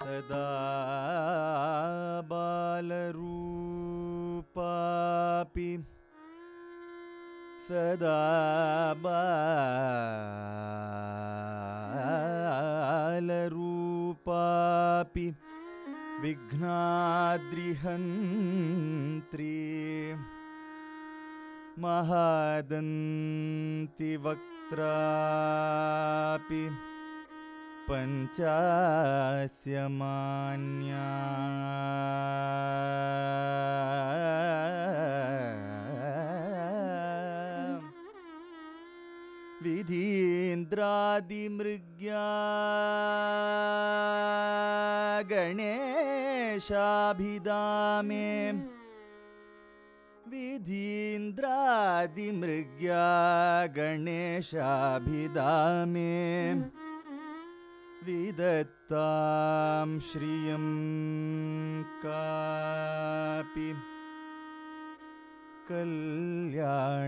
सदा बालरूपापि सदा बालरूपापि विघ्नाद्रिहन्त्री पञ्चास्य मान्या विधीन्द्रादिमृग्या। गणेशाभिधामे विधीन्द्रादिमृग्या। विदत्तां श्रियं कापि कल्याणमूर्तिः